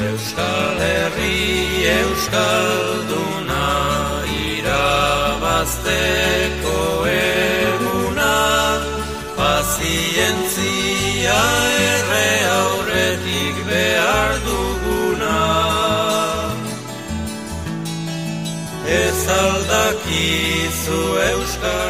Euskal Herri Euskalduna irabazteko eguna pazientzia Ez aldakizu Euskara